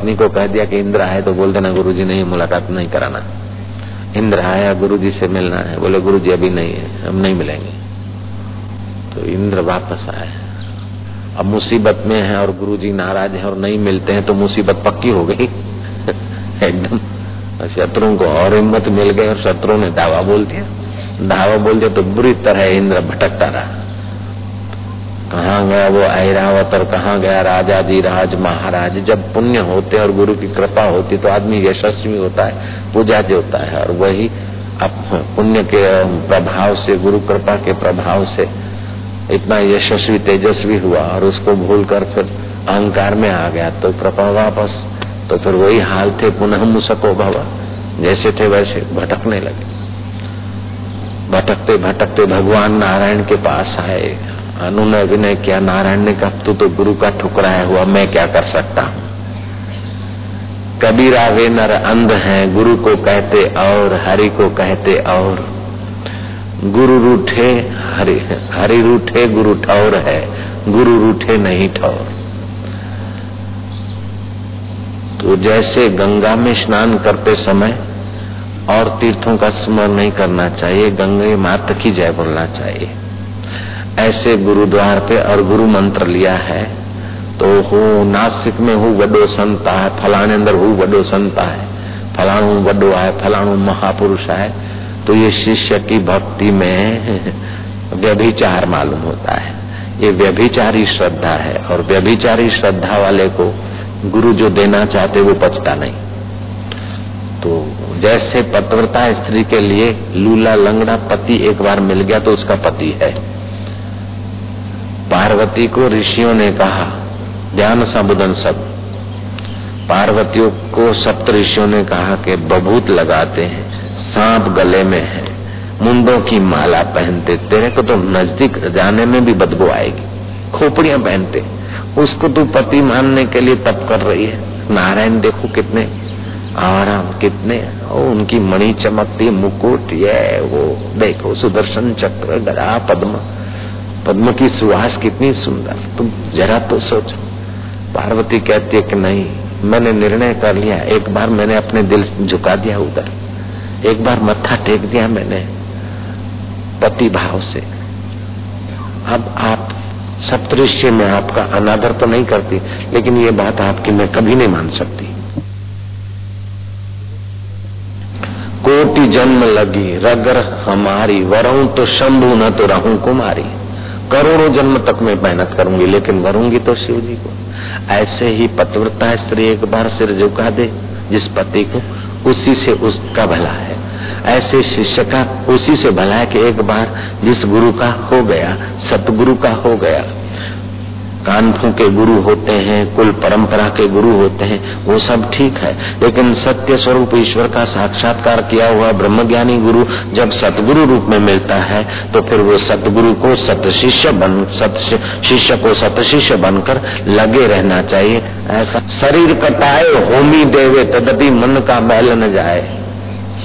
पत्नी को कह दिया कि इंद्र आए तो बोल देना गुरु जी नहीं, मुलाकात नहीं कराना। इंद्र आया गुरु जी से मिलना है। बोले गुरु जी अभी नहीं है, हम नहीं मिलेंगे। तो इंद्र वापस आए। अब मुसीबत में है और गुरु जी नाराज़ है और नहीं मिलते हैं तो मुसीबत पक्की हो गई। एकदम। शत्रुओं को और हिम्मत मिल गई और शत्रु ने दावा बोल दिया। दावा बोल दिया तो बुरी तरह इंद्र भटकता रहा। कहाँ गया वो ऐरावत और कहाँ गया राजा जी राज महाराज जब पुण्य होते और गुरु की कृपा होती तो आदमी यशस्वी होता है, पूजा जो होता है और वही पुण्य के प्रभाव से, गुरु कृपा के प्रभाव से इतना यशस्वी, तेजस्वी हुआ और उसको भूल कर फिर अहंकार में आ गया। तो कृपा वापस तो फिर वही हाल थे पुनः मुसको भवा। जैसे थे वैसे भटकने लगे। भटकते भटकते भगवान नारायण के पास आए। अनु ने विनय किया, नारायण ने कहा, तू तो गुरु का ठुकराया हुआ, मैं क्या कर सकता हूँ? कबीरा वे नर अंध हैं, गुरु को कहते और, हरि को कहते और। गुरु रूठे, हरि हरि रूठे, गुरु ठौर है, गुरु रूठे नहीं ठौर। तो जैसे गंगा में स्नान करते समय और तीर्थों का स्मरण नहीं करना चाहिए, गंगे मात की जय बोलना चाहिए। ऐसे गुरुद्वार पे और गुरु मंत्र लिया है। तो हूँ नासिक में हूँ वडो संता है, फलाने अंदर हूँ वडो संता है। फलाणु वडो है, फलाणु महापुरुष है। तो ये शिष्य की भक्ति में व्यभिचार मालूम होता है। ये व्यभिचारी श्रद्धा है और व्यभिचारी श्रद्धा वाले को गुरु जो देना चाहते वो पचता नहीं। तो जैसे पतव्रता स्त्री के लिए लूला लंगड़ा पति एक बार मिल गया तो उसका पति है। पार्वती को ऋषियों ने कहा ध्यान सबुदन सब। पार्वतियों को सप्त ऋषियों ने कहा कि बभूत लगाते हैं सांप गले में है मुंडों की माला पहनते तेरे को तो नज़दीक जाने में भी बदबू आएगी खोपड़ियाँ पहनते उसको तू पति मानने के लिए तप कर रही है। नारायण देखो कितने आराम कितने ओ, उनकी मणि चमकती मुकुट ये वो देखो सुदर्शन चक्र गदा पद्म। पद्म की सुहास कितनी सुंदर। तुम जरा तो सोचो। पार्वती कहती है कि नहीं, मैंने निर्णय कर लिया। एक बार मैंने अपने दिल झुका दिया उधर। एक बार मत्था टेक दिया मैंने पति भाव से। अब आप सप्तृश्य में आपका अनादर तो नहीं करती, लेकिन ये बात आपकी मैं कभी नहीं मान सकती। कोटि जन्म लगी रगर हमारी, वरुण तो शंभु न तो रहू कुमारी। करोड़ों जन्म तक मैं मेहनत करूँगी, लेकिन मरूँगी तो शिव जी को। ऐसे ही पतिव्रता स्त्री एक बार सिर झुका दे, जिस पति को उसी से उसका भला है। ऐसे शिष्य का उसी से भला है कि एक बार जिस गुरु का हो गया, सतगुरु का हो गया कानफू के गुरु होते हैं, कुल परंपरा के गुरु होते हैं, वो सब ठीक है। लेकिन सत्य स्वरूप ईश्वर का साक्षात्कार किया हुआ ब्रह्मज्ञानी गुरु जब सतगुरु रूप में मिलता है तो फिर वो सतगुरु को सत शिष्य बन, सत शिष्य को सत शिष्य बनकर लगे रहना चाहिए। ऐसा शरीर कटाए होमी देवे, तदपि मन का मैल न जाए।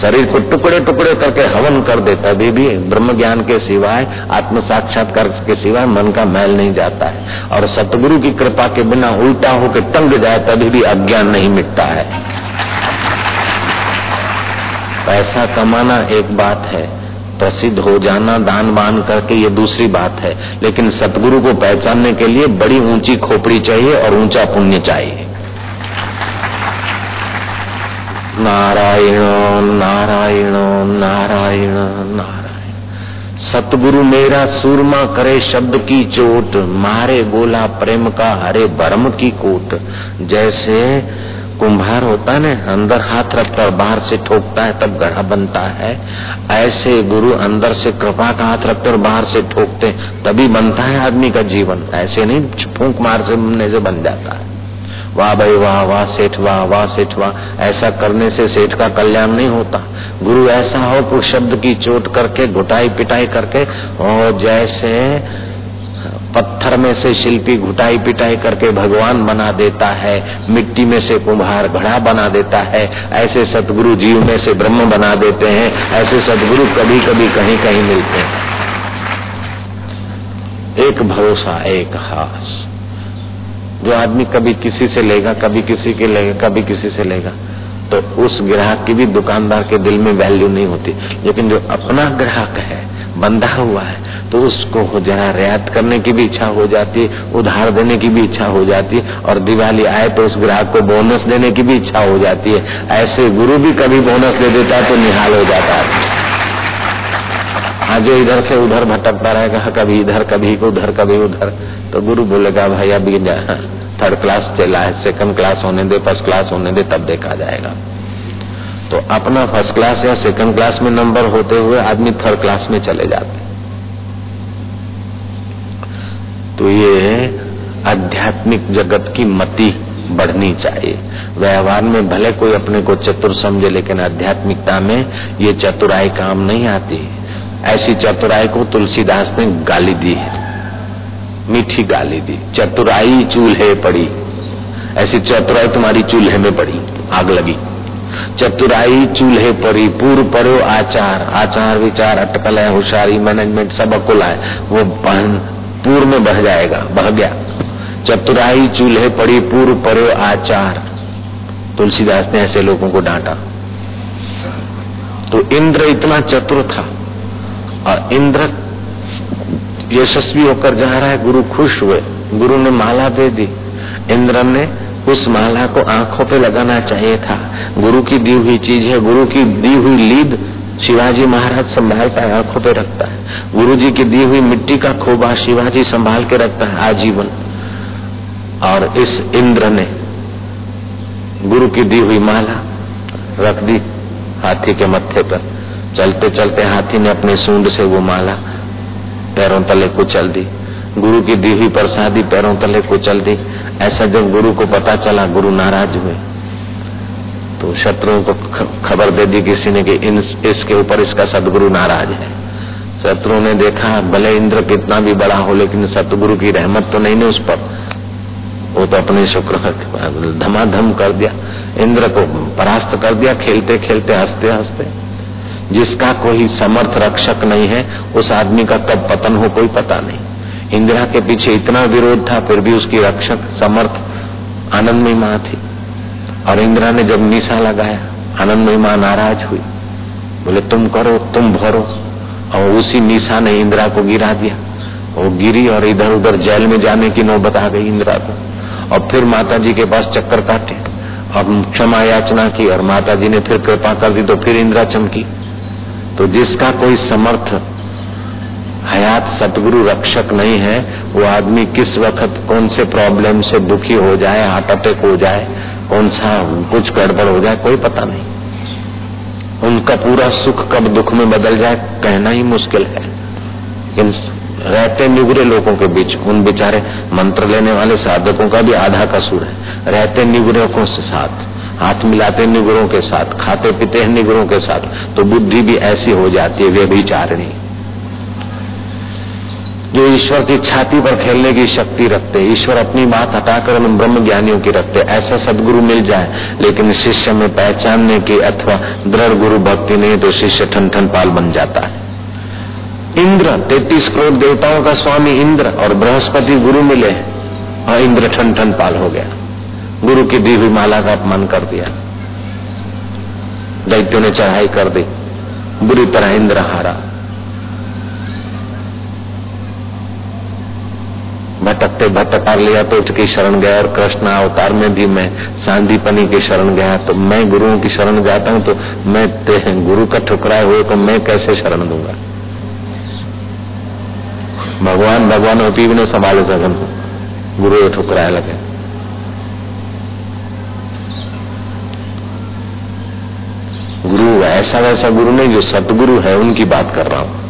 शरीर को टुकड़े टुकड़े करके हवन कर दे तभी भी ब्रह्म ज्ञान के सिवाय, आत्म साक्षात्कार के सिवाय मन का मैल नहीं जाता है। और सतगुरु की कृपा के बिना उल्टा होकर टंग जाए, तभी भी अज्ञान नहीं मिटता है। पैसा कमाना एक बात है, प्रसिद्ध हो जाना, दान बान करके ये दूसरी बात है। लेकिन सतगुरु को पहचानने के लिए बड़ी ऊँची खोपड़ी चाहिए और ऊँचा पुण्य चाहिए। नारायण नारायण नारायण नारायण। सतगुरु मेरा सूरमा करे शब्द की चोट, मारे बोला प्रेम का हरे भरम की कोट। जैसे कुंभार होता है ना, अंदर हाथ रखकर बाहर से ठोकता है, तब गढ़ा बनता है। ऐसे गुरु अंदर से कृपा का हाथ रखकर बाहर से ठोकते तभी बनता है आदमी का जीवन। ऐसे नहीं, फूंक मार से से बन जाता है। वाह भाई वाह वाह सेठ, वाह वाह सेठ, वाह। ऐसा करने से सेठ का कल्याण नहीं होता। गुरु ऐसा हो कुछ शब्द की चोट करके, घुटाई पिटाई करके और जैसे पत्थर में से शिल्पी घुटाई पिटाई करके भगवान बना देता है, मिट्टी में से कुम्हार घड़ा बना देता है, ऐसे सतगुरु जीव में से ब्रह्म बना देते हैं, ऐसे सतगुरु कभी कभी कहीं कहीं मिलते हैं। एक भरोसा, एक हास। जो आदमी कभी किसी से लेगा, कभी किसी के लेगा, कभी किसी से लेगा तो उस ग्राहक की भी दुकानदार के दिल में वैल्यू नहीं होती। लेकिन जो अपना ग्राहक है, बंधा हुआ है तो उसको जरा रियायत करने की भी इच्छा हो जाती है, उधार देने की भी इच्छा हो जाती है, और दिवाली आए तो उस ग्राहक को बोनस देने की भी इच्छा हो जाती है। ऐसे गुरु भी कभी बोनस दे देता है तो निहाल हो जाता है। हाँ जो इधर से उधर भटकता रहेगा, कभी इधर, कभी उधर कभी उधर। तो गुरु बोलेगा भाई अभी थर्ड क्लास चला है सेकंड क्लास होने दे फ़र्स्ट क्लास होने दे, तब देखा जाएगा। तो अपना फ़र्स्ट क्लास या सेकंड क्लास में नंबर होते हुए आदमी थर्ड क्लास में चले जाते तो ये आध्यात्मिक जगत की मति बढ़नी चाहिए। व्यवहार में भले कोई अपने को चतुर समझे, लेकिन आध्यात्मिकता में ये चतुराई काम नहीं आती। ऐसी चतुराई को तुलसीदास ने गाली दी है। मीठी गाली दी। चतुराई चूल्हे पड़ी। ऐसी चतुराई तुम्हारी चूल्हे में पड़ी। आग लगी। चतुराई चूल्हे परी पूर्व पड़ो आचार। आचार विचार अटकल है, होशियारी मैनेजमेंट सब अकुल है। वो बहन पूर्व में बह जाएगा, बह गया। चतुराई चूल्हे पड़ी पूर्व पड़ो आचार। तुलसीदास ने ऐसे लोगों को डांटा। तो इंद्र इतना चतुर था। इंद्र यशस्वी होकर जा रहा है, गुरु खुश हुए। गुरु ने माला दे दी। इंद्र ने उस माला को आँखों पे लगाना चाहिए था। गुरु की दी हुई चीज़ है, गुरु की दी हुई लीद शिवाजी महाराज संभालता है आँखों पे रखता है। गुरु जी की दी हुई मिट्टी का खोबा शिवाजी संभाल के रखता है, आजीवन। और इस इंद्र ने गुरु की दी हुई माला रख दी हाथी के मत्थे पर। चलते चलते हाथी ने अपने सूंड से वो माला, पैरों तले कुचल दी। गुरु की दी हुई प्रसादी पैरों तले कुचल दी। ऐसा जब गुरु को पता चला, गुरु नाराज़ हुए। तो शत्रुओं को खबर दे दी किसी ने कि इन, इसके ऊपर इसका सदगुरु नाराज़ है। शत्रुओं ने देखा, भले इंद्र कितना भी बड़ा हो, लेकिन सतगुरु की रहमत तो नहीं ने उस पर। वो तो अपने शुक्र धमाधम कर दिया। इंद्र को परास्त कर दिया खेलते खेलते हँसते हँसते जिसका कोई समर्थ रक्षक नहीं है, उस आदमी का कब पतन हो कोई पता नहीं। इंदिरा के पीछे इतना विरोध था, फिर भी उसकी रक्षक, समर्थ, आनंदमयी माँ थी। और इंदिरा ने जब निशा लगाया, आनंदमयी माँ नाराज़ हुई। बोले, तुम करो, तुम भरो। और उसी निशा ने इंदिरा को गिरा दिया। वो गिरी और इधर उधर जेल में जाने की नौबत आ गई इंदिरा को। और फिर माता जी के पास चक्कर काटे। और क्षमा याचना की और माता जी ने फिर कृपा कर दी तो फिर इंदिरा चमकी। तो जिसका कोई समर्थ हयात सतगुरु रक्षक नहीं है, वो आदमी किस वक्त कौन से प्रॉब्लम से दुखी हो जाए हार्ट अटैक हो जाए, कौन सा कुछ गड़बड़ हो जाए, कोई पता नहीं। उनका पूरा सुख कब दुख में बदल जाए, कहना ही मुश्किल है। रहते निगुरे लोगों के बीच, उन बेचारे मंत्र लेने वाले साधकों का भी आधा कसूर है। रहते निगुरे के साथ, हाथ मिलाते निगुरों के साथ, खाते पीते हैं निगुरों के साथ तो बुद्धि भी ऐसी हो जाती है वे भी चारणी जो ईश्वर की छाती पर खेलने की शक्ति रखते ईश्वर अपनी बात हटाकर हम ब्रह्म ज्ञानियों की रखते ऐसा सदगुरु मिल जाए, लेकिन शिष्य में पहचानने की अथवा दृढ़ गुरु भक्ति नहीं तो शिष्य ठन ठन पाल बन जाता है। इंद्र, तैतीस करोड़ देवताओं का स्वामी इंद्र और बृहस्पति गुरु मिले और इंद्र ठन ठन पाल हो गया। गुरु की दी हुई माला का अपमान कर दिया। दैत्यों ने चढ़ाई कर दी। बुरी तरह इंद्र हारा। भटकते भटकार लिया तो उसकी शरण गया और कृष्ण अवतार में भी मैं सांदीपनी की शरण गया। तो मैं गुरुओं की शरण जाता हूँ तो मैं गुरु का ठुकराए हुए को मैं कैसे शरण दूँगा? भगवान भगवान होती भी नहीं संभाले सघन गुरु ठुकराए लगे। गुरु, ऐसा वैसा गुरु नहीं जो सतगुरु है, उनकी बात कर रहा हूँ।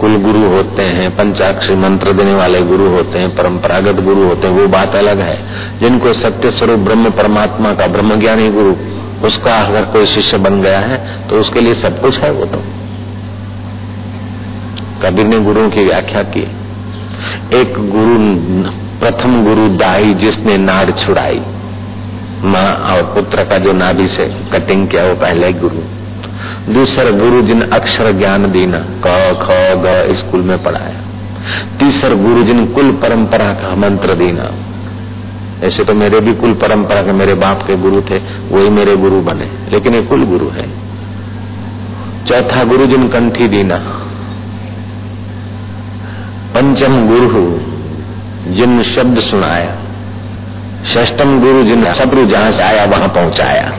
कुल गुरु होते हैं, पंचाक्षरी मंत्र देने वाले गुरु होते हैं, परंपरागत गुरु होते हैं, वो बात अलग है। जिनको सत्य स्वरूप ब्रह्म परमात्मा का ब्रह्म ज्ञानी गुरु उसका अगर कोई शिष्य बन गया है तो उसके लिए सब कुछ है वो तो। कबीर ने गुरुओं की व्याख्या की। एक गुरु, प्रथम गुरु दाई जिसने नाड़ छुड़ाई। माँ और पुत्र का जो नाभि से कटिंग किया वो पहले गुरु। दूसरा गुरु जिन अक्षर ज्ञान दीना, क, ख, ग, स्कूल में पढ़ाया। तीसर गुरु जिन कुल परंपरा का मंत्र देना। ऐसे तो मेरे भी कुल परंपरा के मेरे बाप के गुरु थे, वही मेरे गुरु बने। लेकिन ये कुल गुरु है। चौथा गुरु जिन कंठी दीना। पंचम गुरु जिन शब्द सुनाया। ष्टम गुरु जिन शत्रु जहाँ से आया, वहाँ पहुँचाया।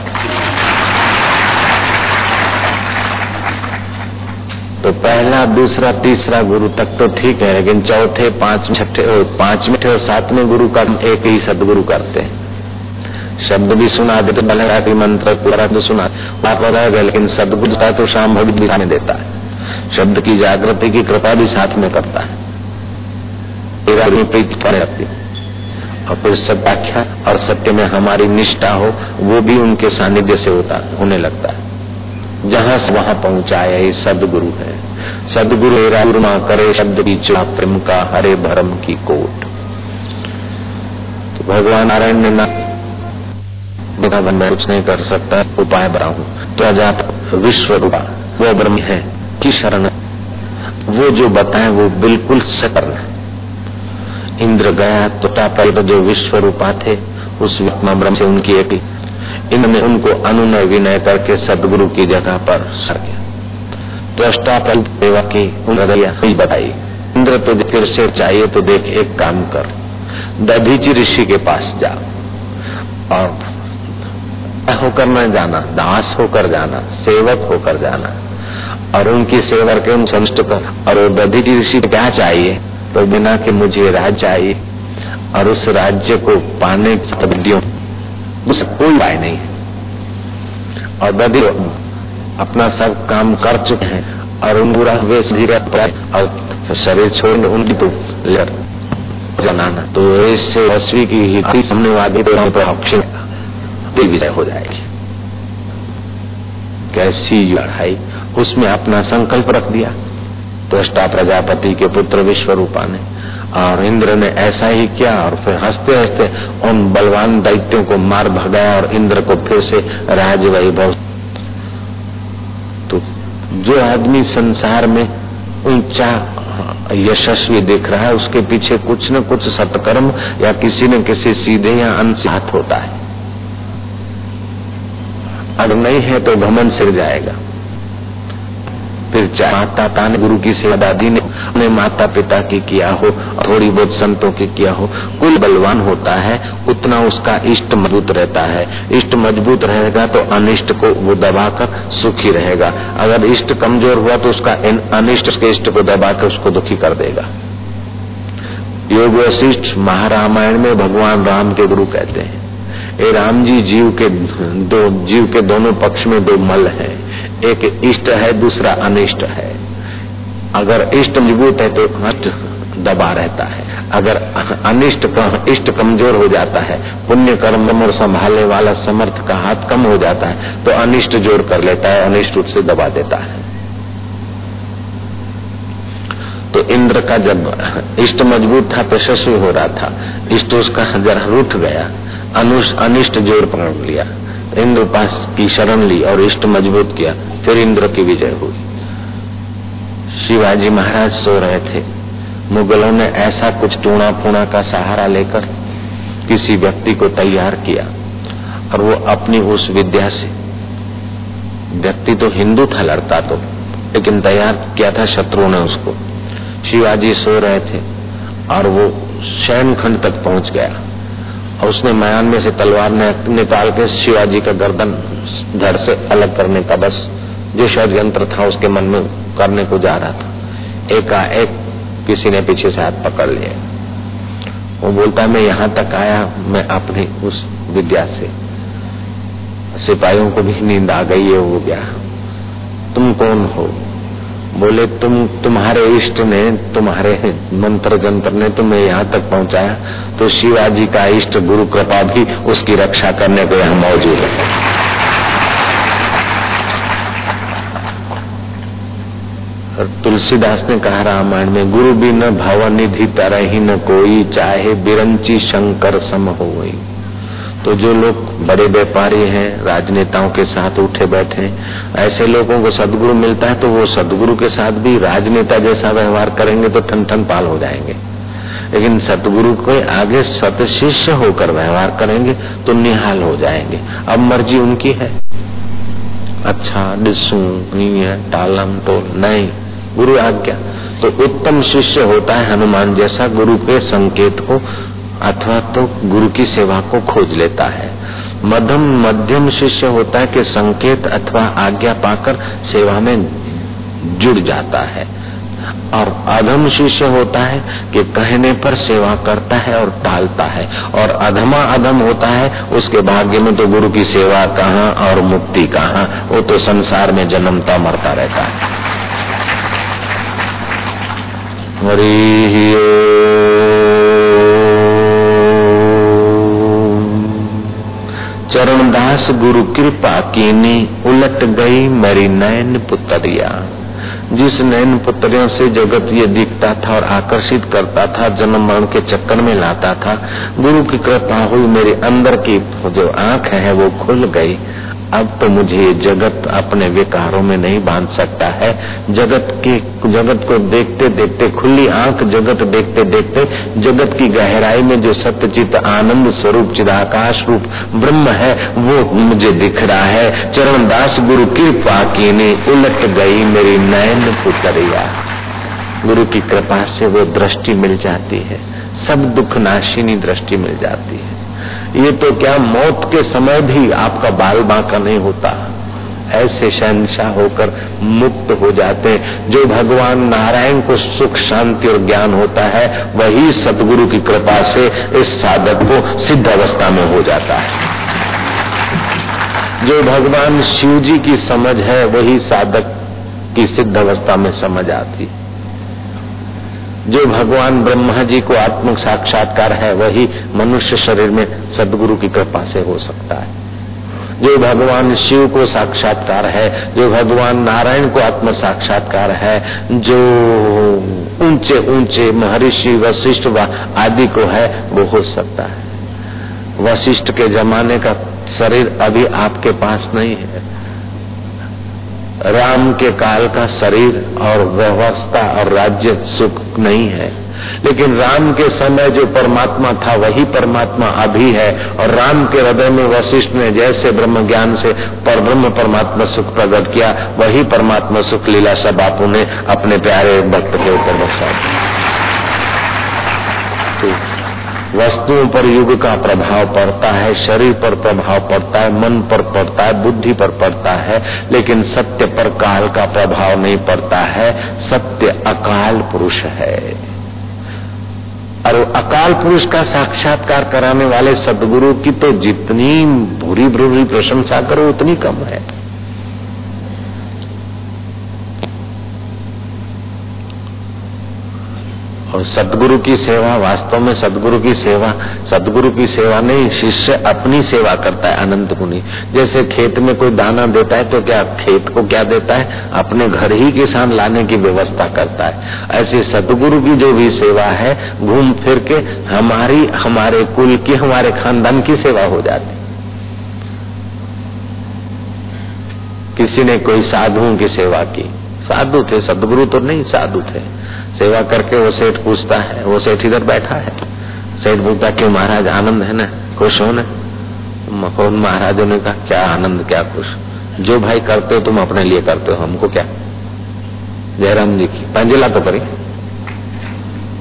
तो पहला, दूसरा, तीसरा गुरु तक तो ठीक है, लेकिन चौथे पाँच छठे पाँचवें और सातवें गुरु का एक ही सदगुरु करते हैं। शब्द भी सुना देते कि मंत्र पूरा तो सुना, बात रहेगा लेकिन सदगुरु का तो शाम भोग भी में देता है। शब्द की जागृति की कृपा भी साथ में करता है। प्रीति कर और फिर सब व्याख्या और सत्य में हमारी निष्ठा हो, वो भी उनके सानिध्य से होता, होने लगता है। जहाँ से वहाँ पहुँचाया ये सदगुरु है। सदगुरु ना करे शब्द की चुना प्रेम का हरे भरम की कोट। तो भगवान नारायण ने ना बिना मैं कुछ नहीं कर सकता, उपाय बनाऊ। तो अजात विश्व रूपा, वो ब्रह्म है, की शरण? वो जो बताए, वो बिल्कुल सकर्ण है। इंद्र गया तो पहले जो विश्व रूपा थे, उस ब्रह्म से उनकी एक इन्होंने उनको अनुनय विनय करके सदगुरु की जगह पर सर गया दृष्टा पल सेवा की नहीं बताई। इंद्र तो फिर से चाहिए तो देख एक काम कर। दधीची ऋषि के पास जा। और होकर न जाना, दास होकर जाना, सेवक होकर जाना। और उनकी सेवा के उन संष्ट कर। और दधीची ऋषि क्या चाहिए? तो बिना कि मुझे राज्य चाहिए। और उस राज्य को पाने की उसे कोई उपाय नहीं है। और दधी अपना सब काम कर चुके हैं और उन बुरा वेश और शरीर छोड़ने उनकी तो जनाना तो इससे अश्वी की ही सामने वादी तो विजय हो जाएगी। कैसी लड़ाई? उसमें अपना संकल्प रख दिया। तो प्रजापति के पुत्र विश्व रूपा ने और इंद्र ने ऐसा ही किया और फिर हँसते हँसते उन बलवान दैत्यों को मार भगाया और इंद्र को फिर से राज वैभव तो जो आदमी संसार में ऊँचा, यशस्वी दिख रहा है, उसके पीछे कुछ न कुछ सत्कर्म या किसी न किसी सीधे या अंश हाथ होता है। अगर नहीं है तो घमन सिर जाएगा। फिर चाहे माता पिता ने गुरु की सेवा दादी ने अपने माता पिता की किया हो थोड़ी बहुत संतों की किया हो। कुल बलवान होता है, उतना उसका इष्ट मज़बूत रहता है। इष्ट मज़बूत रहेगा तो अनिष्ट को वो दबाकर सुखी रहेगा। अगर इष्ट कमज़ोर हुआ तो उसका अनिष्ट के इष्ट को दबाकर उसको दुखी कर देगा। योग वशिष्ठ महारामायण में भगवान राम के गुरु कहते हैं, ए राम जी, जीव के दो, जीव के दोनों पक्ष में दो मल है। एक इष्ट है, दूसरा अनिष्ट है। अगर इष्ट मज़बूत है तो अष्ट दबा रहता है। अगर अनिष्ट का, इष्ट कमज़ोर हो जाता है, पुण्य कर्म और संभालने वाला समर्थ का हाथ कम हो जाता है तो अनिष्ट ज़ोर कर लेता है, अनिष्ट उससे दबा देता है। तो इंद्र का जब इष्ट मज़बूत था यशस्वी हो रहा था, इष्ट उसका जरा रूठ गया अनिष्ट ज़ोर पकड़ लिया। इंद्र पास की शरण ली और इष्ट मज़बूत किया, फिर इंद्र की विजय हुई। शिवाजी महाराज सो रहे थे। मुगलों ने ऐसा कुछ टूणा फूणा का सहारा लेकर किसी व्यक्ति को तैयार किया और वो अपनी उस विद्या से, व्यक्ति तो हिंदू था लड़ता तो लेकिन तैयार किया था शत्रुओं ने उसको। शिवाजी सो रहे थे और वो शयन खंड तक पहुँच गया। और उसने मयान में से तलवार निकाल के शिवाजी का गर्दन धड़ से अलग करने का बस, जो षडयंत्र था, उसके मन में करने को जा रहा था। एकाएक किसी ने पीछे से हाथ पकड़ लिया। वो बोलता है मैं यहाँ तक आया, मैं अपनी उस विद्या से, सिपाहियों को भी नींद आ गई है, हो गया। तुम कौन हो? बोले, तुम, तुम्हारे इष्ट ने, तुम्हारे मंत्र जंत्र ने तुम्हें यहाँ तक पहुँचाया तो शिवाजी का इष्ट गुरु कृपा भी उसकी रक्षा करने को यहाँ मौजूद है। तुलसीदास ने कहा, रामायण में गुरु भी न भव, निधि तरह ही न कोई, चाहे बिरंची शंकर सम हो गई तो जो लोग बड़े व्यापारी हैं, राजनेताओं के साथ उठे बैठे ऐसे लोगों को सदगुरु मिलता है तो वो सदगुरु के साथ भी राजनेता जैसा व्यवहार करेंगे तो ठन ठन पाल हो जाएँगे। लेकिन सतगुरु के आगे सत शिष्य होकर व्यवहार करेंगे तो निहाल हो जाएँगे। अब मर्ज़ी उनकी है। अच्छा डिसू नहीं है टालम तो नहीं, गुरु आज्ञा। तो उत्तम शिष्य होता है हनुमान जैसा गुरु के संकेत को अथवा तो गुरु की सेवा को खोज लेता है। मध्यम मध्यम शिष्य होता है कि संकेत अथवा आज्ञा पाकर सेवा में जुड़ जाता है। और अधम शिष्य होता है कि कहने पर सेवा करता है और टालता है। और अधमा अधम होता है, उसके भाग्य में तो गुरु की सेवा कहाँ और मुक्ति कहाँ, वो तो संसार में जन्मता मरता रहता है। चरणदास गुरु कृपा कीनी, उलट गई मेरी नयन पुत्रिया। जिस नयन पुत्रियों से जगत ये दिखता था और आकर्षित करता था, जन्म मरण के चक्कर में लाता था, गुरु की कृपा हुई मेरे अंदर की, जो आँख है वो खुल गई। अब तो मुझे ये जगत अपने विकारों में नहीं बाँध सकता है। जगत के, जगत को देखते देखते, खुली आँख जगत देखते देखते, जगत की गहराई में जो सत्यचित आनंद स्वरूप चिदाकाश रूप ब्रह्म है, वो मुझे दिख रहा है। चरण दास गुरु कृपा की ने उलट गई मेरी नयन पुतरिया। गुरु की कृपा से वो दृष्टि मिल जाती है। सब दुख नाशिनी दृष्टि मिल जाती है। ये तो क्या मौत के समय भी आपका बाल बांका नहीं होता? ऐसे शहनशाह होकर मुक्त हो जाते जो भगवान नारायण को सुख, शांति और ज्ञान होता है, वही सदगुरु की कृपा से इस साधक को सिद्ध अवस्था में हो जाता है। जो भगवान शिव जी की समझ है, वही साधक की सिद्ध अवस्था में समझ आती है। जो भगवान ब्रह्मा जी को आत्म साक्षात्कार है, वही मनुष्य शरीर में सदगुरु की कृपा से हो सकता है। जो भगवान शिव को साक्षात्कार है, जो भगवान नारायण को आत्म साक्षात्कार है, जो ऊँचे ऊँचे महर्षि, वशिष्ठ व आदि को है, वो हो सकता है। वशिष्ठ के जमाने का शरीर अभी आपके पास नहीं है। राम के काल का शरीर और व्यवस्था और राज्य सुख नहीं है। लेकिन राम के समय जो परमात्मा था, वही परमात्मा अभी है और राम के हृदय में वशिष्ठ ने जैसे ब्रह्म ज्ञान से पर ब्रह्म परमात्मा सुख प्रकट किया, वही परमात्मा सुख लीला सब बापू ने अपने प्यारे भक्त के ऊपर बसा वस्तुओं पर युग का प्रभाव पड़ता है, शरीर पर प्रभाव पड़ता है, मन पर पड़ता है, बुद्धि पर पड़ता है, लेकिन सत्य पर काल का प्रभाव नहीं पड़ता है। सत्य अकाल पुरुष है। और अकाल पुरुष का साक्षात्कार कराने वाले सदगुरु की तो जितनी बुरी बुरी प्रशंसा करो, उतनी कम है। और सदगुरु की सेवा, वास्तव में सदगुरु की सेवा, सदगुरु की सेवा नहीं, शिष्य अपनी सेवा करता है, अनंत गुनी जैसे खेत में कोई दाना देता है तो क्या खेत को क्या देता है? अपने घर ही किसान लाने की व्यवस्था करता है। ऐसे सदगुरु की जो भी सेवा है, घूम फिर के हमारी, हमारे कुल की, हमारे खानदान की सेवा हो जाती। किसी ने कोई साधुओं की सेवा की। साधु थे, सदगुरु तो नहीं, साधु थे। सेवा करके वो सेठ पूछता है, वो सेठ इधर बैठा है। सेठ पूछता क्यों महाराज, आनंद है ना? खुश हो ना? मकोन महाराजों ने कहा, क्या आनंद, क्या खुश? जो भाई करते हो, तुम अपने लिए करते हो, हमको क्या? जयराम जी की, पंजिला तो करी।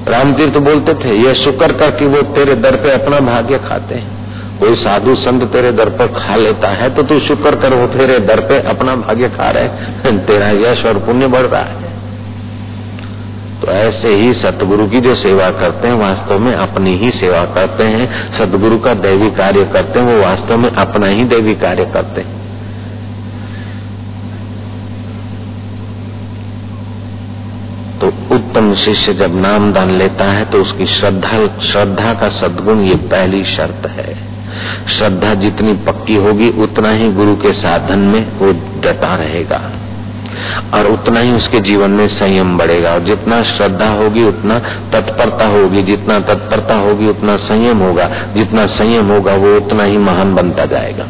रामतीर्थ तो बोलते थे, ये शुक्र कर कि वो तेरे दर पे अपना भाग्य खाते हैं। कोई साधु संत तेरे दर पर खा लेता है तो तू शुक्र कर, वो तेरे दर पे अपना भाग्य खा रहे तेरा यश और पुण्य बढ़ रहा है। तो ऐसे ही सतगुरु की जो सेवा करते हैं, वास्तव में अपनी ही सेवा करते हैं। सतगुरु का दैवी कार्य करते हैं, वो वास्तव में अपना ही दैवी कार्य करते हैं। तो उत्तम शिष्य जब नाम दान लेता है तो उसकी श्रद्धा श्रद्धा का सदगुण ये पहली शर्त है। श्रद्धा जितनी पक्की होगी, उतना ही गुरु के साधन में वो डटा रहेगा। और उतना ही उसके जीवन में संयम बढ़ेगा। और जितना श्रद्धा होगी, उतना तत्परता होगी। जितना तत्परता होगी, उतना संयम होगा। जितना संयम होगा, वो उतना ही महान बनता जाएगा।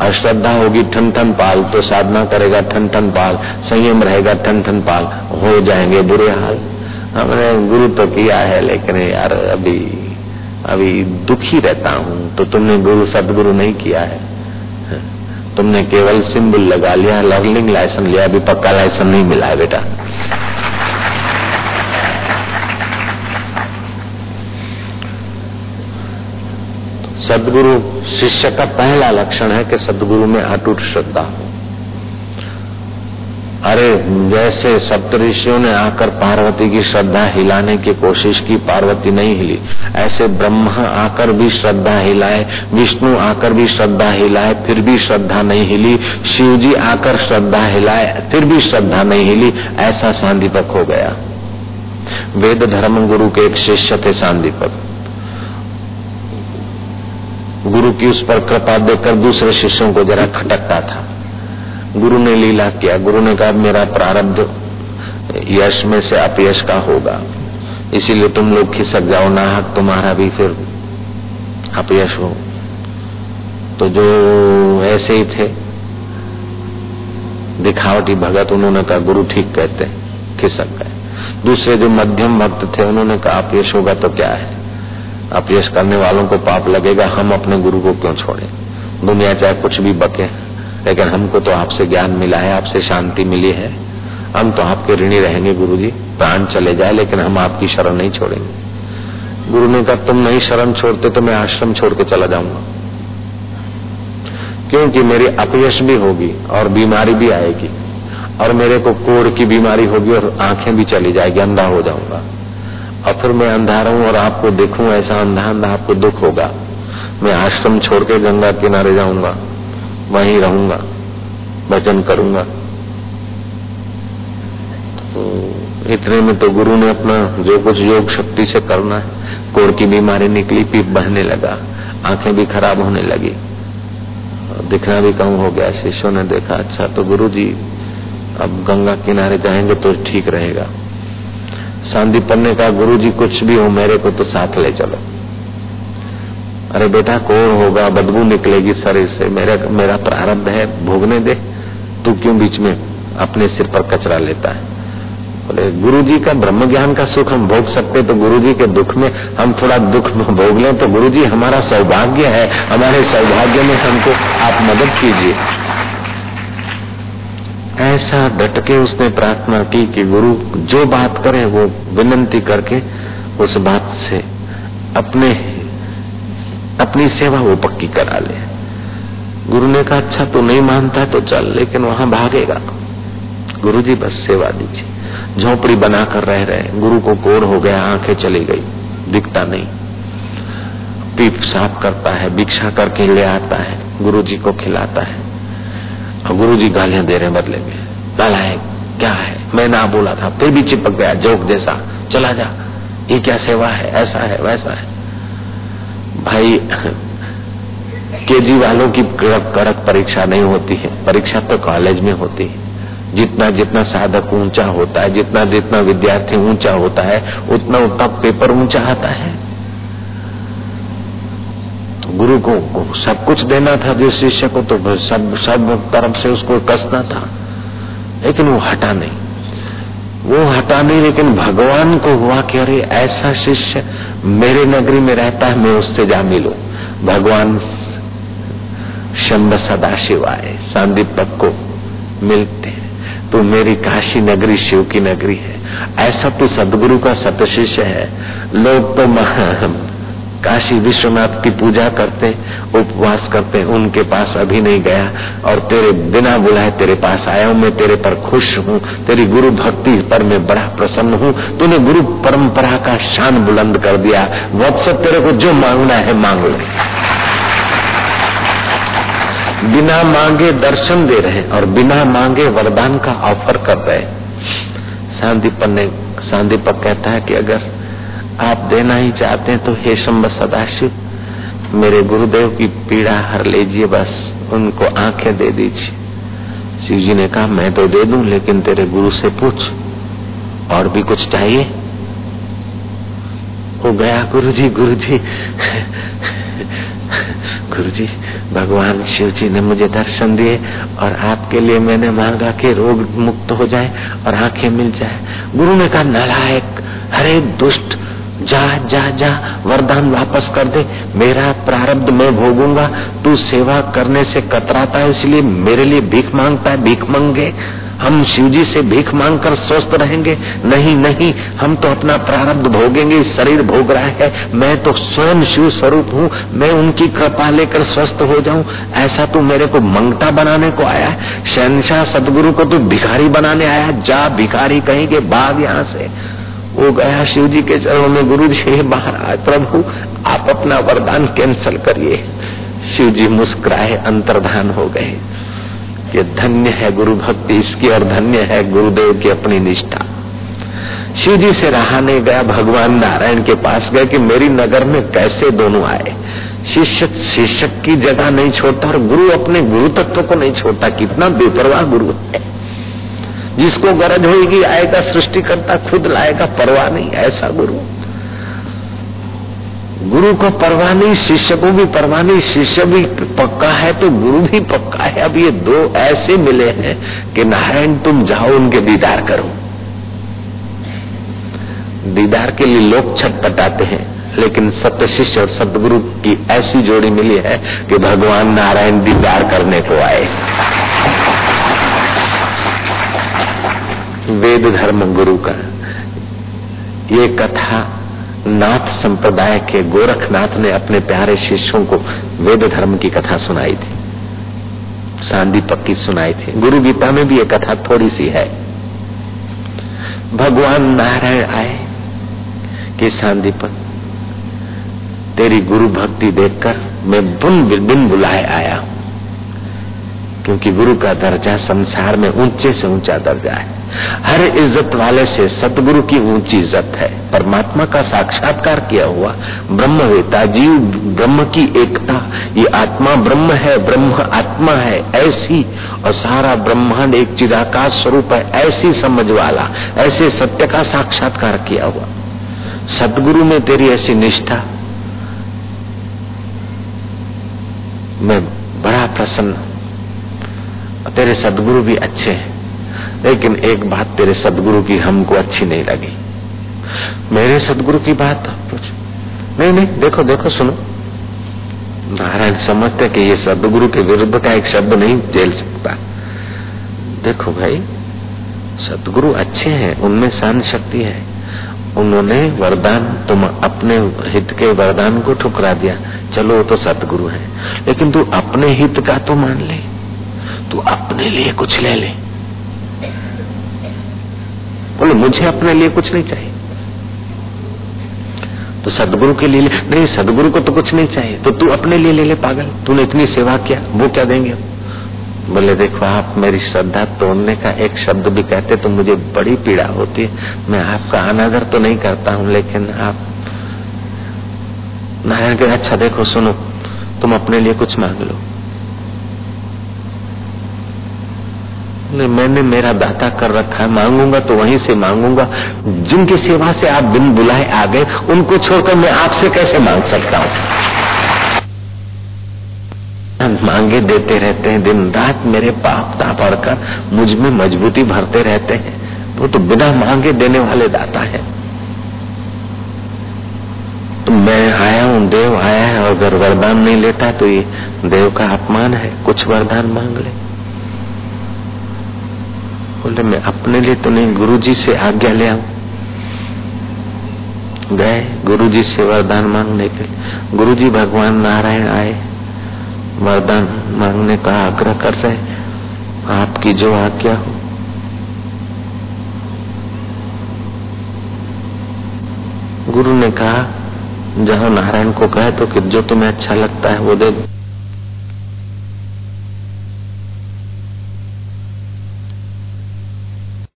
और श्रद्धा होगी ठन ठन पाल तो साधना करेगा ठन ठन पाल। संयम रहेगा ठन ठन पाल। हो जाएँगे बुरे हाल। हमने गुरु तो किया है, लेकिन यार अभी अभी दुखी रहता हूँ। तो तुमने गुरु, सदगुरु नहीं किया है। तुमने केवल सिंबल लगा लिया, लर्निंग लाइसेंस लिया, अभी पक्का लाइसेंस नहीं मिला है बेटा। सदगुरु शिष्य का पहला लक्षण है कि सदगुरु में अटूट श्रद्धा हो। अरे, जैसे सप्तऋषियों ने आकर पार्वती की श्रद्धा हिलाने की कोशिश की, पार्वती नहीं हिली। ऐसे ब्रह्मा आकर भी श्रद्धा हिलाए, विष्णु आकर भी श्रद्धा हिलाए, फिर भी श्रद्धा नहीं हिली। शिव जी आकर श्रद्धा हिलाए, फिर भी श्रद्धा नहीं हिली। ऐसा सांदीपक हो गया। वेद धर्म गुरु के एक शिष्य थे सांदीपक। गुरु की उस पर कृपा देकर दूसरे शिष्यों को जरा खटकता था। गुरु ने लीला किया। गुरु ने कहा मेरा प्रारब्ध यश में से अपयश का होगा। इसीलिए तुम लोग खिसक जाओ, ना तुम्हारा भी फिर अपयश हो। तो जो ऐसे ही थे, दिखावटी भगत, उन्होंने कहा, गुरु ठीक कहते खिसक गए। दूसरे जो मध्यम भक्त थे, उन्होंने कहा, अपयश होगा तो क्या है? अपयश करने वालों को पाप लगेगा, हम अपने गुरु को क्यों छोड़े? दुनिया चाहे कुछ भी बके लेकिन हमको तो आपसे ज्ञान मिला है, आपसे शांति मिली है। हम तो आपके ऋणी रहेंगे गुरु जी प्राण चले जाए, लेकिन हम आपकी शरण नहीं छोड़ेंगे। गुरु ने कहा, तुम नहीं शरण छोड़ते तो मैं आश्रम छोड़ के चला जाऊँगा। क्योंकि मेरी अपयश भी होगी और बीमारी भी आएगी, और मेरे को कोड़ की बीमारी होगी और आँखें भी चली जाएगी, अंधा हो जाऊँगा। और फिर मैं अंधा रहूँ और आपको देखूँ, ऐसा अंधा अंधा आपको दुख होगा। मैं आश्रम छोड़ के गंगा किनारे जाऊँगा। वहीं रहूँगा, भजन करूँगा। तो इतने में तो गुरु ने अपना जो कुछ योग शक्ति से करना है कोर की बीमारी निकली पीप बहने लगा, आँखें भी खराब होने लगी। दिखना भी कम हो गया, शिष्यों ने देखा अच्छा तो गुरु जी अब गंगा किनारे जाएँगे तो ठीक रहेगा। सांदीपन ने कहा गुरु जी कुछ भी हो मेरे को तो साथ ले चलो। अरे बेटा, कौन होगा? बदबू निकलेगी शरीर से मेरा मेरा प्रारब्ध है, भोगने दे। तू क्यों बीच में अपने सिर पर कचरा लेता है? बोले गुरु जी का ब्रह्म ज्ञान का सुख हम भोग सकते तो गुरु जी के दुख में हम थोड़ा दुख भोग लें। तो गुरु जी हमारा सौभाग्य है। हमारे सौभाग्य में हमको आप मदद कीजिए। ऐसा डटके उसने प्रार्थना की कि गुरु जो बात करे, वो विनंती करके उस बात से अपने अपनी सेवा वो पक्की करा ले। गुरु ने कहा अच्छा तो नहीं मानता तो चल, लेकिन वहाँ भागेगा गुरु जी बस सेवा दीजिए। झोपड़ी बनाकर रह रहे गुरु को कोर हो गया, आँखें चली गई, दिखता नहीं। पीप साफ़ करता है, भिक्षा करके ले आता है गुरु जी को खिलाता है। और गुरु जी गालियाँ दे रहे बदले में। लाला है, क्या है? मैं ना बोला था, फिर भी चिपक गया, जोक जैसा। चला जा, ये क्या सेवा है? ऐसा है, वैसा है। भाई केजी वालों की कड़क कड़क परीक्षा नहीं होती है। परीक्षा तो कॉलेज में होती है। जितना जितना साधक ऊँचा होता है जितना जितना विद्यार्थी ऊँचा होता है उतना उतना पेपर ऊँचा आता है। गुरु को, को सब कुछ देना था जिस शिष्य को तो सब सब तरफ़ से उसको कसना था लेकिन वो हटा नहीं। वो हटा नहीं, लेकिन भगवान को हुआ कि अरे ऐसा शिष्य मेरे नगरी में रहता है, मैं उससे जा मिलू भगवान शंभ सदा आए सांदीपक को मिलते हैं। तो मेरी काशी नगरी शिव की नगरी है। ऐसा तो सदगुरु का सत शिष्य है। लोग तो काशी विश्वनाथ की पूजा करते, उपवास करते, उनके पास अभी नहीं गया। और तेरे बिना बुलाए तेरे पास आया हूँ, मैं तेरे पर खुश हूँ, तेरी गुरु भक्ति पर मैं बड़ा प्रसन्न हूँ। तूने गुरु परंपरा का शान बुलंद कर दिया। वत्स तेरे को जो मांगना है, मांग ले। बिना मांगे दर्शन दे रहे और बिना मांगे वरदान का ऑफ़र कर रहे सांदीपन ने, सांदीपक कहता है कि अगर आप देना ही चाहते हैं तो हे शंब सदाशिव, मेरे गुरुदेव की पीड़ा हर लीजिए, बस उनको आँखें दे दीजिए। शिव जी ने कहा, मैं तो दे दूँ, लेकिन तेरे गुरु से पूछ, और भी कुछ चाहिए? वो गया गुरु जी गुरु जी गुरु जी भगवान शिव जी ने मुझे दर्शन दिए, और आपके लिए मैंने मांगा कि रोग मुक्त हो जाए और आँखें मिल जाए। गुरु ने कहा, नालायक हरे दुष्ट जा जा जा, वरदान वापस कर दे। मेरा प्रारब्ध मैं भोगूँगा। तू सेवा करने से कतराता है, इसलिए मेरे लिए भीख माँगता है, भीख मांगे। हम शिव जी से भीख मांग कर स्वस्थ रहेंगे। नहीं नहीं, हम तो अपना प्रारब्ध भोगेंगे, शरीर भोग रहा है। मैं तो स्वयं शिव स्वरूप हूँ, मैं उनकी कृपा लेकर स्वस्थ हो जाऊँ। ऐसा तू मेरे को मंगता बनाने को आया शहनशाह सदगुरु को तू भिखारी बनाने आया जा भिखारी कहेंगे, भाग यहाँ से। वो गया शिव जी के चरणों में गुरु जी महाराज, प्रभु, आप अपना वरदान कैंसल करिए। शिव जी मुस्कुराए, अंतर्धान हो गए। कि धन्य है गुरु भक्ति, इसकी और धन्य है गुरुदेव की अपनी निष्ठा। शिव जी से रहा नहीं गया, भगवान नारायण के पास गए कि मेरी नगर में कैसे दोनों आए। शिष्य शिक्षक की जगह नहीं छोड़ता और गुरु अपने गुरु तत्व को नहीं छोड़ता, कितना बेपरवाह गुरु है। जिसको गरज होगी आएगा सृष्टि करता खुद लाएगा परवाह नहीं, ऐसा गुरु। गुरु को परवाह नहीं शिष्य को भी परवाह नहीं, शिष्य भी पक्का है तो गुरु भी पक्का है। अब ये दो ऐसे मिले हैं कि नारायण, तुम जाओ, उनके दीदार करो। दीदार के लिए लोग छटपटाते हैं, लेकिन सत्य शिष्य और सतगुरु की ऐसी जोड़ी मिली है कि भगवान नारायण दीदार करने को आए। वेद धर्म गुरु का। ये कथा नाथ संप्रदाय के गोरखनाथ ने अपने प्यारे शिष्यों को वेद धर्म की कथा सुनाई थी। सांदी पक्की सुनाई थी। गुरु गीता में भी ये कथा थोड़ी सी है। भगवान नारायण आए कि सांदीपक तेरी गुरु भक्ति देखकर मैं बुन बिन बुलाए आया, क्योंकि गुरु का दर्जा संसार में ऊँचे से ऊँचा दर्जा है। हर इज़्ज़त वाले से सतगुरु की ऊँची इज़्ज़त है। परमात्मा का साक्षात्कार किया हुआ ब्रह्मवेता, जीव ब्रह्म की एकता, ये आत्मा ब्रह्म है, ब्रह्म आत्मा है, ऐसी और सारा ब्रह्मांड एक चिदाकाश स्वरूप है, ऐसी समझ वाला, ऐसे सत्य का साक्षात्कार किया हुआ। सदगुरु में तेरी ऐसी निष्ठा। मैं बड़ा प्रसन्न तेरे सदगुरु भी अच्छे हैं। लेकिन एक बात तेरे सदगुरु की हमको अच्छी नहीं लगी। मेरे सदगुरु की बात कुछ नहीं नहीं, देखो देखो, सुनो। नारायण समझते कि ये सदगुरु के विरुद्ध का एक शब्द नहीं झेल सकता। देखो भाई, सदगुरु अच्छे हैं, उनमें शान शक्ति है। उन्होंने वरदान, तुम अपने हित के वरदान को ठुकरा दिया। चलो, वो तो सतगुरु है। लेकिन तू अपने हित का तो मान ले। तू अपने लिए कुछ ले ले। बोले, मुझे अपने लिए कुछ नहीं चाहिए। तो सदगुरु के लिए, नहीं, सदगुरु को तो कुछ नहीं चाहिए। तो तू अपने लिए ले ले, पागल। तूने इतनी सेवा किया, वो क्या देंगे बोले, देखो, आप मेरी श्रद्धा तोड़ने का एक शब्द भी कहते तो मुझे बड़ी पीड़ा होती। है मैं आपका अनादर तो नहीं करता हूँ, लेकिन आप नारायण के अच्छा देखो, सुनो, तुम अपने लिए कुछ मांग लो। मैंने मेरा दाता कर रखा है, मांगूँगा तो वहीं से मांगूँगा। जिनकी सेवा से आप बिन बुलाए आ गए, उनको छोड़कर मैं आपसे कैसे मांग सकता हूँ? मांगे देते रहते हैं, दिन रात मेरे पाप ता पड़कर मुझमें मजबूती भरते रहते हैं। वो तो बिना मांगे देने वाले दाता है। तो मैं आया हूँ, देव आया है और अगर वरदान नहीं लेता तो ये देव का अपमान है, कुछ वरदान मांग ले। बोले मैं अपने लिए तो नहीं गुरु जी से आज्ञा ले आऊ। गए गुरु जी से वरदान मांगने के लिए। गुरु जी भगवान नारायण आए, वरदान मांगने का आग्रह कर रहे, आपकी जो आज्ञा हो। गुरु ने कहा, जहाँ नारायण को कहे तो कि जो तुम्हें अच्छा लगता है वो दे।